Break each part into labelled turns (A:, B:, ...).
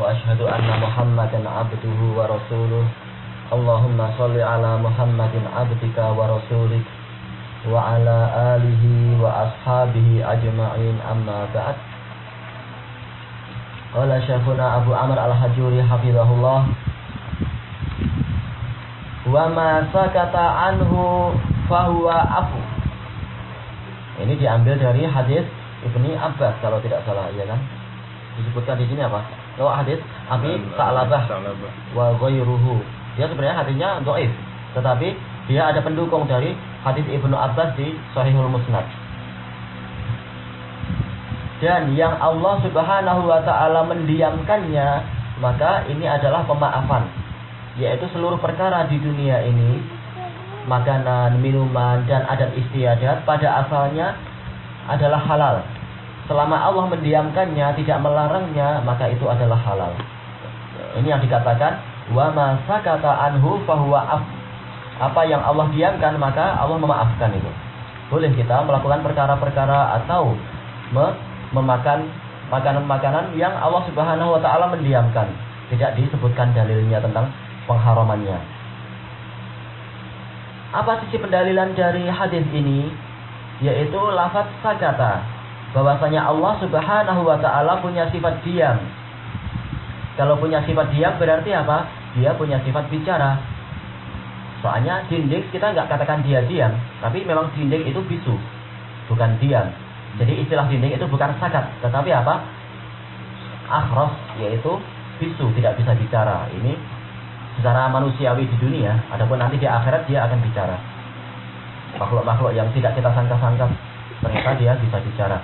A: وأشهد أن محمدا عبده ورسوله اللهم صل على محمد عبدك ورسولك وعلى آله وأصحابه أجمعين أما بعد قال شيخنا أبو عمر الحجوري حفظه الله وما سكت عنه فهو عفو ini diambil dari hadis Ibni Abbas kalau tidak salah ya kan disebutkan di sini apa kalau hadis Abi Sa'labah wa ghairuhu dia sebenarnya hadisnya dhaif tetapi dia ada pendukung dari hadis Ibnu Abbas di Sahihul Musnad. Dan yang Allah Subhanahu wa taala mendiamkannya maka ini adalah pemaafan. Yaitu seluruh perkara di dunia ini makanan, minuman dan adat istiadat pada asalnya adalah halal. Selama Allah mendiamkannya, tidak melarangnya, maka itu adalah halal. Ini yang dikatakan wa ma sakata anhu fahuwa. Apa yang Allah diamkan maka Allah memaafkan itu. Boleh kita melakukan perkara-perkara atau memakan makanan-makanan yang Allah Subhanahu wa taala mendiamkan. Tidak disebutkan dalilnya tentang pengharamannya. Apa sisi pendalilan dari hadis ini? Yaitu lafaz sakata. Bahwasanya Allah Subhanahu wa taala punya sifat diam. Kalau punya sifat diam berarti apa? Dia punya sifat bicara. Soalnya dinding kita nggak katakan dia diam, tapi memang dinding itu bisu, bukan diam. Jadi istilah dinding itu bukan sakat, tetapi apa? Akhros, yaitu bisu, tidak bisa bicara. Ini secara manusiawi di dunia, adapun nanti di akhirat dia akan bicara. Makhluk-makhluk yang tidak kita sangka-sangka, ternyata dia bisa bicara.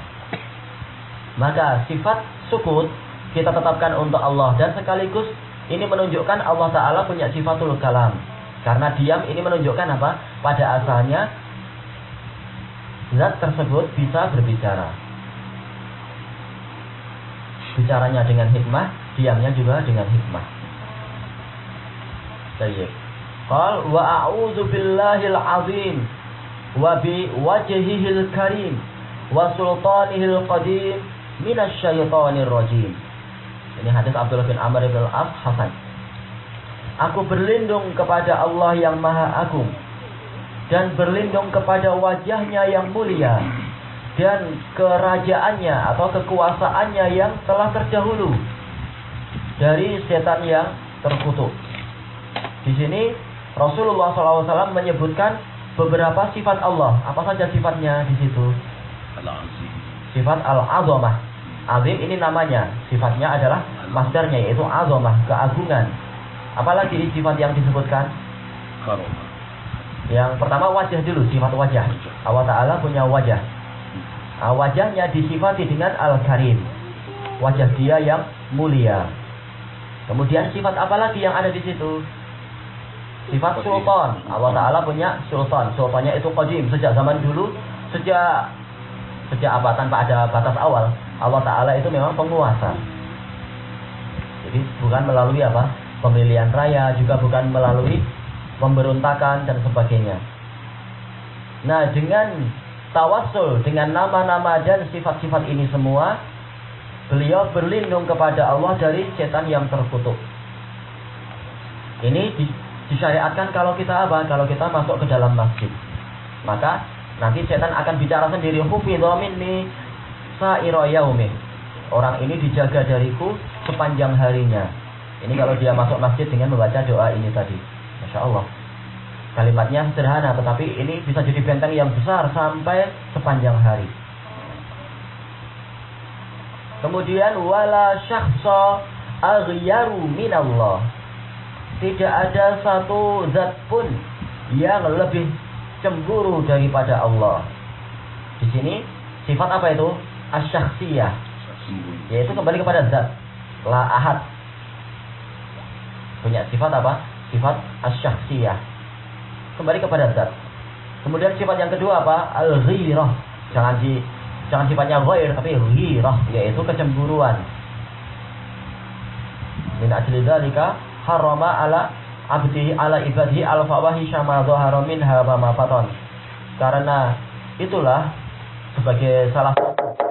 A: Maka sifat sukut kita tetapkan untuk Allah dan sekaligus ini menunjukkan Allah Ta'ala punya sifatul kalam. Karena diam ini menunjukkan apa? Pada asalnya zat tersebut bisa berbicara. Bicaranya dengan hikmah, diamnya juga dengan hikmah. Baik. Qal wa a'udzu billahil azim wa bi wajhihil karim wa sultanihil qadim minasyaitonir rajim. Ini hadis Abdullah bin Amr bin Al-As Hasan. Aku berlindung kepada Allah yang Maha Agung dan berlindung kepada wajahnya yang mulia dan kerajaannya atau kekuasaannya yang telah terdahulu dari setan yang terkutuk. Di sini Rasulullah SAW menyebutkan beberapa sifat Allah. Apa saja sifatnya di situ? Sifat al-azamah. Azim ini namanya. Sifatnya adalah masdarnya yaitu azamah, keagungan. Apalagi sifat yang disebutkan? Yang pertama wajah dulu, sifat wajah. Allah Ta'ala punya wajah. Nah, wajahnya disifati dengan Al-Karim. Wajah dia yang mulia. Kemudian sifat apa lagi yang ada di situ? Sifat sultan. Allah Ta'ala punya sultan. Sultannya itu qadim. Sejak zaman dulu, sejak sejak apa? Tanpa ada batas awal. Allah Ta'ala itu memang penguasa. Jadi bukan melalui apa? Pemilihan raya, juga bukan melalui pemberontakan dan sebagainya. Nah, dengan tawasul dengan nama-nama dan sifat-sifat ini semua, beliau berlindung kepada Allah dari setan yang terkutuk. Ini disyariatkan kalau kita apa? Kalau kita masuk ke dalam masjid. Maka nanti setan akan bicara sendiri, "Hufidha minni sa'ira yaumih." Orang ini dijaga dariku sepanjang harinya. Ini kalau dia masuk masjid dengan membaca doa ini tadi. Masya Allah. Kalimatnya sederhana, tetapi ini bisa jadi benteng yang besar sampai sepanjang hari. Kemudian wala syakhsa aghyaru minallah. Tidak ada satu zat pun yang lebih cemburu daripada Allah. Di sini sifat apa itu? Asyakhsiyah. Yaitu kembali kepada zat. La ahad. Punya sifat apa? Sifat asyakhsiyah. Kembali kepada zat. Kemudian sifat yang kedua apa? Al-ghirah. Jangan di jangan sifatnya ghair tapi ghirah yaitu kecemburuan. Min ajli dzalika harama ala abdihi ala ibadihi al fawahisha ma dhahara minha wa ma. Karena itulah sebagai salah satu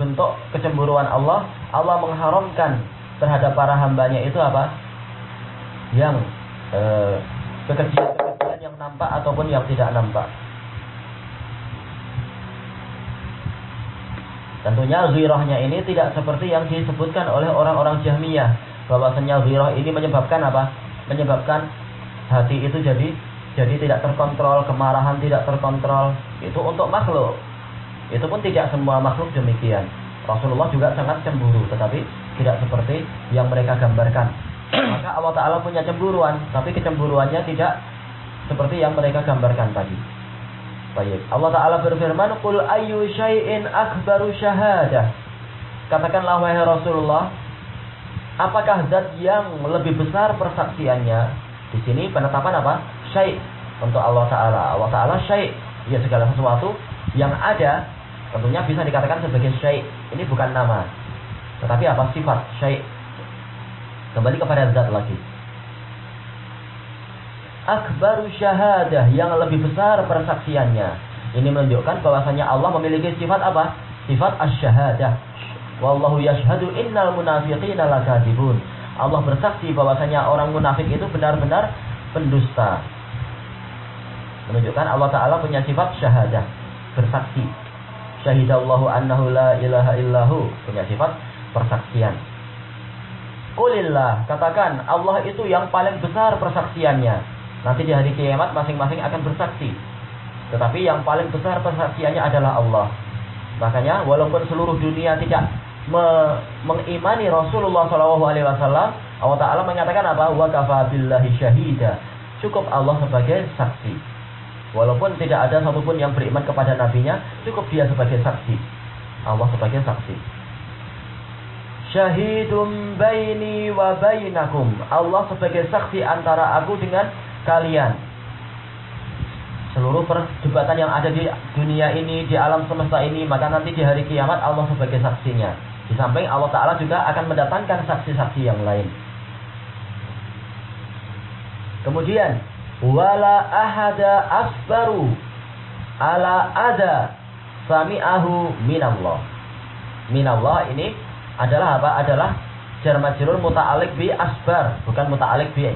A: bentuk kecemburuan Allah, Allah mengharamkan terhadap para hambanya itu apa? Yang eh, kekejian-kekejian yang nampak ataupun yang tidak nampak. Tentunya ghirahnya ini tidak seperti yang disebutkan oleh orang-orang Jahmiyah bahwasanya ghirah ini menyebabkan apa? Menyebabkan hati itu jadi jadi tidak terkontrol, kemarahan tidak terkontrol. Itu untuk makhluk. Itu pun tidak semua makhluk demikian. Rasulullah juga sangat cemburu, tetapi tidak seperti yang mereka gambarkan. Maka Allah Ta'ala punya cemburuan, tapi kecemburuannya tidak seperti yang mereka gambarkan tadi. Baik. Allah Ta'ala berfirman, Qul ayu syai'in akbaru syahadah. Katakanlah wahai Rasulullah, apakah zat yang lebih besar persaksiannya? Di sini penetapan apa? Syai' untuk Allah Ta'ala. Allah Ta'ala syai' ya segala sesuatu yang ada tentunya bisa dikatakan sebagai syai' ini bukan nama tetapi apa sifat syai' kembali kepada zat lagi akbaru syahadah yang lebih besar persaksiannya. Ini menunjukkan bahwasanya Allah memiliki sifat apa? Sifat asy-syahadah. Wallahu yashhadu innal munafiqina lakadzibun. Allah bersaksi bahwasanya orang munafik itu benar-benar pendusta. Menunjukkan Allah Ta'ala punya sifat syahadah. Bersaksi. Syahidallahu annahu la ilaha illahu. Punya sifat persaksian. Kulillah. Katakan Allah itu yang paling besar persaksiannya. Nanti di hari kiamat masing-masing akan bersaksi. Tetapi yang paling besar persaksiannya adalah Allah. Makanya walaupun seluruh dunia tidak me mengimani Rasulullah SAW, Allah Taala mengatakan apa? Wa billahi syahida. Cukup Allah sebagai saksi. Walaupun tidak ada satupun yang beriman kepada nabinya, cukup dia sebagai saksi. Allah sebagai saksi. Syahidum baini wa bainakum. Allah sebagai saksi antara aku dengan kalian. Seluruh perdebatan yang ada di dunia ini, di alam semesta ini, maka nanti di hari kiamat Allah sebagai saksinya. Di samping Allah Ta'ala juga akan mendatangkan saksi-saksi yang lain. Kemudian, wala ahada asbaru ala ada sami'ahu minallah. Minallah ini adalah apa? Adalah jar majrur muta'alik bi asbar, bukan muta'alik bi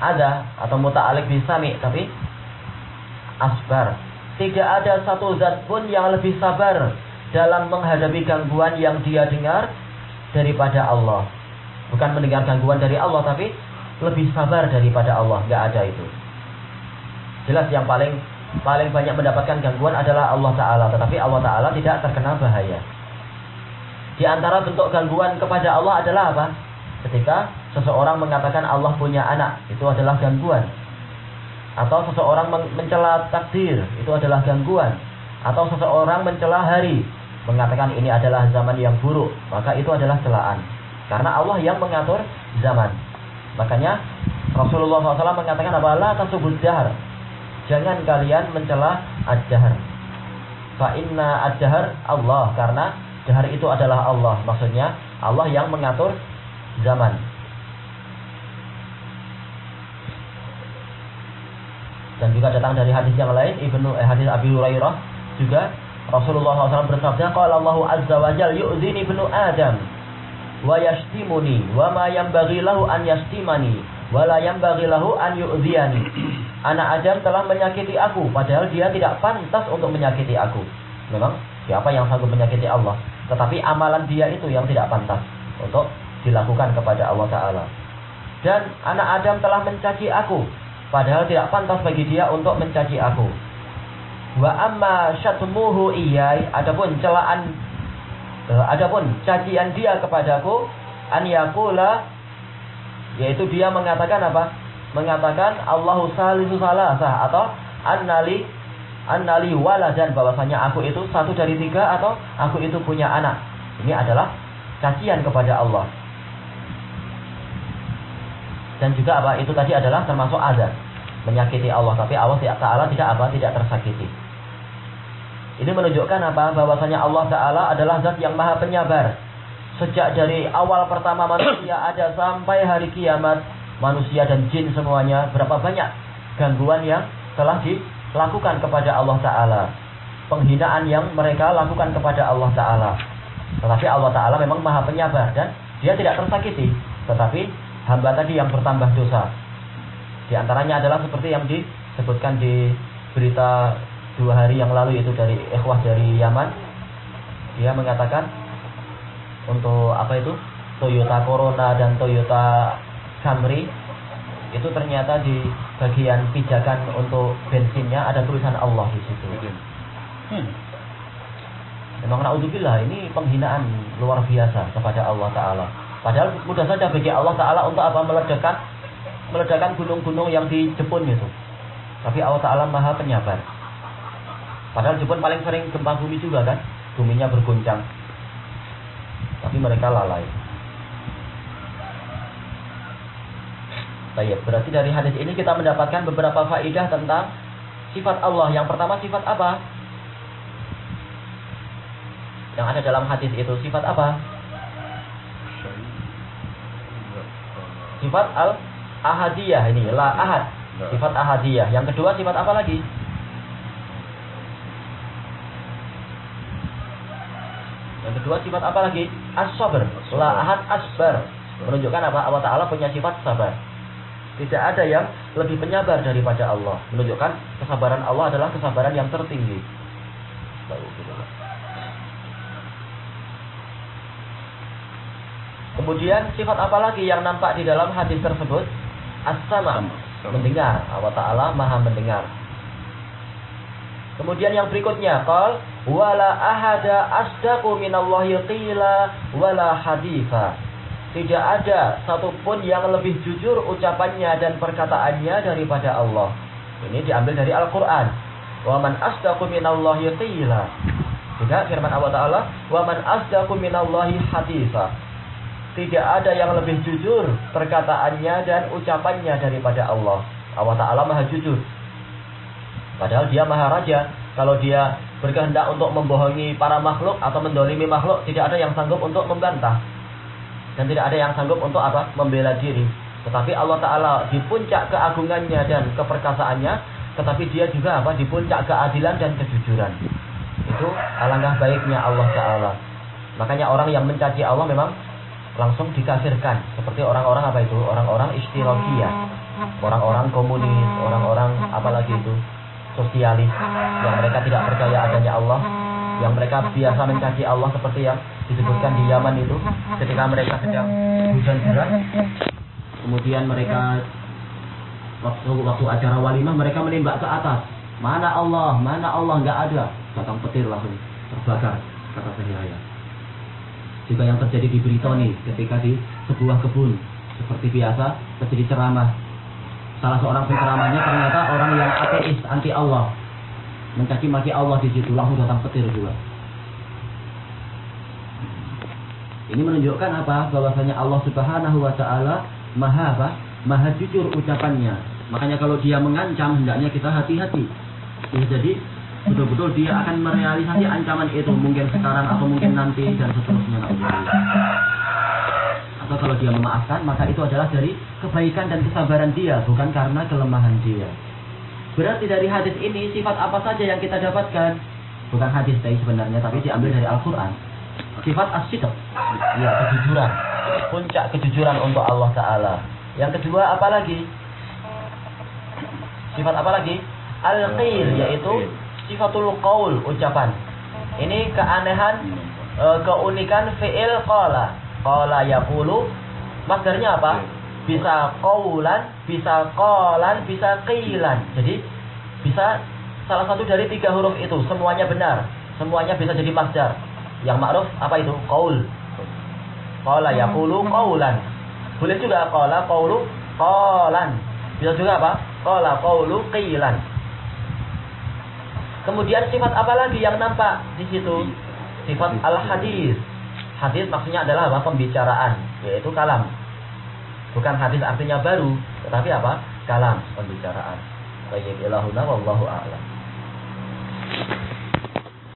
A: ada atau muta'alik bisami tapi asbar. Tidak ada satu zat pun yang lebih sabar dalam menghadapi gangguan yang dia dengar daripada Allah. Bukan mendengar gangguan dari Allah tapi lebih sabar daripada Allah. Gak ada itu. Jelas yang paling paling banyak mendapatkan gangguan adalah Allah Ta'ala. Tetapi Allah Ta'ala tidak terkena bahaya. Di antara bentuk gangguan kepada Allah adalah apa? Ketika seseorang mengatakan Allah punya anak, itu adalah gangguan. Atau seseorang mencela takdir, itu adalah gangguan. Atau seseorang mencela hari, mengatakan ini adalah zaman yang buruk, maka itu adalah celaan. Karena Allah yang mengatur zaman. Makanya Rasulullah SAW mengatakan apa? La tasubud. Jangan kalian mencela ad-dahar. Fa inna ad-dahar Allah. Karena dahar itu adalah Allah. Maksudnya Allah yang mengatur zaman. Dan juga datang dari hadis yang lain, Ibnu eh, hadis Abi Hurairah juga Rasulullah SAW bersabda, "Qala Allahu azza wa jalla yu'zini ibnu Adam wa yashtimuni wa ma yanbaghi lahu an yashtimani wa la yanbaghi lahu an yu'dhiyani." Anak Adam telah menyakiti aku padahal dia tidak pantas untuk menyakiti aku. Memang siapa yang sanggup menyakiti Allah? Tetapi amalan dia itu yang tidak pantas untuk dilakukan kepada Allah Ta'ala. Dan anak Adam telah mencaci aku, padahal tidak pantas bagi dia untuk mencaci aku. Wa amma syatmuhu iyai, adapun celaan, uh, adapun cacian dia kepadaku, an yaitu dia mengatakan apa? Mengatakan Allahu salisu salasah atau annali annali waladan bahwasanya aku itu satu dari tiga atau aku itu punya anak. Ini adalah cacian kepada Allah. Dan juga apa? Itu tadi adalah termasuk azab. Menyakiti Allah. Tapi Allah Ta'ala tidak apa? Tidak tersakiti. Ini menunjukkan apa? Bahwasanya Allah Ta'ala adalah zat yang maha penyabar. Sejak dari awal pertama manusia ada sampai hari kiamat. Manusia dan jin semuanya. Berapa banyak gangguan yang telah dilakukan kepada Allah Ta'ala. Penghinaan yang mereka lakukan kepada Allah Ta'ala. Tetapi Allah Ta'ala memang maha penyabar dan Dia tidak tersakiti, tetapi hamba tadi yang bertambah dosa. Di antaranya adalah seperti yang disebutkan di berita dua hari yang lalu itu dari ikhwah dari Yaman. Dia mengatakan untuk apa itu Toyota Corona dan Toyota Camry itu ternyata di bagian pijakan untuk bensinnya ada tulisan Allah di situ. Hmm. Memang naudzubillah ini penghinaan luar biasa kepada Allah Taala. Padahal mudah saja bagi Allah Taala untuk apa meledakkan meledakkan gunung-gunung yang di Jepun itu. Tapi Allah Ta'ala maha penyabar. Padahal Jepun paling sering gempa bumi juga kan. Buminya berguncang. Tapi mereka lalai. Baik, berarti dari hadis ini kita mendapatkan beberapa faidah tentang sifat Allah. Yang pertama sifat apa? Yang ada dalam hadis itu sifat apa? Sifat al ahadiyah ini la ahad sifat ahadiyah yang kedua sifat apa lagi yang kedua sifat apa lagi? As-sabr. La ahad asbar. Menunjukkan apa? Allah Taala punya sifat sabar. Tidak ada yang lebih penyabar daripada Allah. Menunjukkan kesabaran Allah adalah kesabaran yang tertinggi. Kemudian sifat apa lagi yang nampak di dalam hadis tersebut? As-sama, mendengar. Allah Ta'ala maha mendengar. Kemudian yang berikutnya, qal wala ahada asdaqu minallahi qila wala haditha. Tidak ada satupun yang lebih jujur ucapannya dan perkataannya daripada Allah. Ini diambil dari Al-Qur'an. Wa man asdaqu minallahi qila. Juga firman Allah Ta'ala, wa man asdaqu minallahi haditha. Tidak ada yang lebih jujur perkataannya dan ucapannya daripada Allah. Allah Ta'ala maha jujur. Padahal dia maha raja. Kalau dia berkehendak untuk membohongi para makhluk atau mendolimi makhluk, tidak ada yang sanggup untuk membantah. Dan tidak ada yang sanggup untuk apa? Membela diri. Tetapi Allah Ta'ala di puncak keagungannya dan keperkasaannya, tetapi dia juga apa? Di puncak keadilan dan kejujuran. Itu alangkah baiknya Allah Ta'ala. Makanya orang yang mencaci Allah memang langsung dikafirkan seperti orang-orang apa itu orang-orang istirokiyah orang-orang komunis orang-orang apalagi itu sosialis yang mereka tidak percaya adanya Allah yang mereka biasa mencaci Allah seperti yang disebutkan di Yaman itu ketika mereka sedang hujan deras kemudian mereka waktu waktu acara walimah mereka menembak ke atas. Mana Allah? Mana Allah? Nggak ada. Datang petir langsung terbakar kata saya juga yang terjadi di Britoni ketika di sebuah kebun seperti biasa terjadi ceramah salah seorang penceramahnya ternyata orang yang ateis anti Allah. Mencaci maki Allah di situ langsung datang petir juga. Ini menunjukkan apa? Bahwasanya Allah Subhanahu wa taala maha apa? Maha jujur ucapannya. Makanya kalau dia mengancam hendaknya kita hati-hati. Jadi betul-betul dia akan merealisasi ancaman itu mungkin sekarang atau mungkin nanti dan seterusnya atau kalau dia memaafkan maka itu adalah dari kebaikan dan kesabaran dia bukan karena kelemahan dia. Berarti dari hadis ini sifat apa saja yang kita dapatkan? Bukan hadis tadi sebenarnya tapi diambil dari Al-Quran. Sifat as-sidq. Ya kejujuran. Puncak kejujuran untuk Allah Ta'ala. Yang kedua apa lagi? Sifat apa lagi? Al-qil yaitu sifatul qaul ucapan. Ini keanehan e, keunikan fi'il qala. Qala yaqulu masdarnya apa? Bisa qaulan, bisa qalan, bisa qilan. Jadi bisa salah satu dari tiga huruf itu semuanya benar. Semuanya bisa jadi masdar. Yang ma'ruf apa itu? Qaul. Qala yaqulu qaulan. Boleh juga qala qaulu qalan. Bisa juga apa? Qala qaulu qilan. Kemudian sifat apa lagi yang nampak di situ? Sifat al-hadis. Hadis maksudnya adalah apa? Pembicaraan, yaitu kalam. Bukan hadis artinya baru, tetapi apa? Kalam, pembicaraan. Wallahu a'lam.